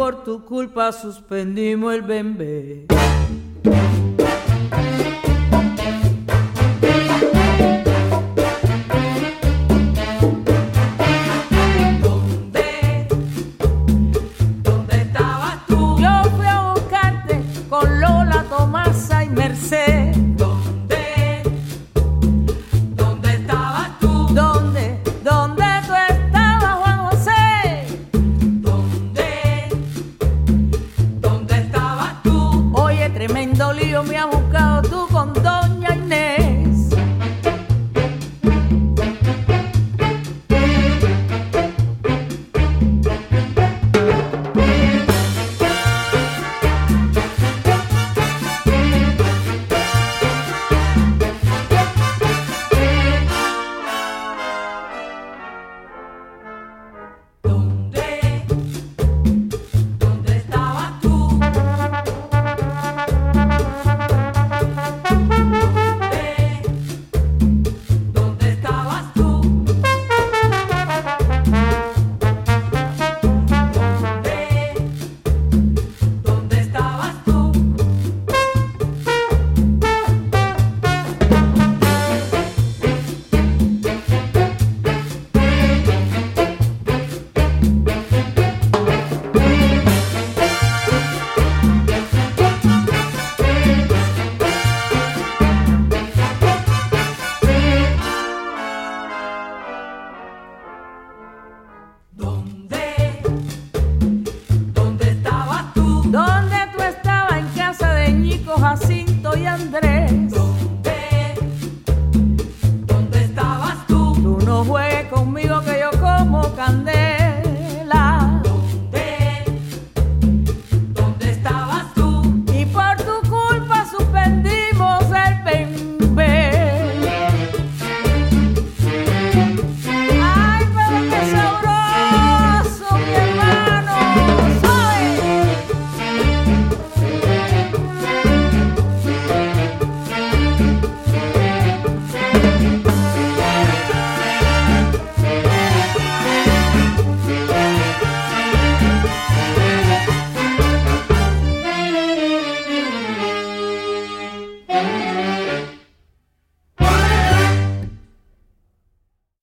Por tu culpa suspendimos el bembé. ¿Dónde, dónde estabas tú? Yo fui a buscarte con Lola, Tomasa y Merced. Dios me ha buscado tú con Doña Inés.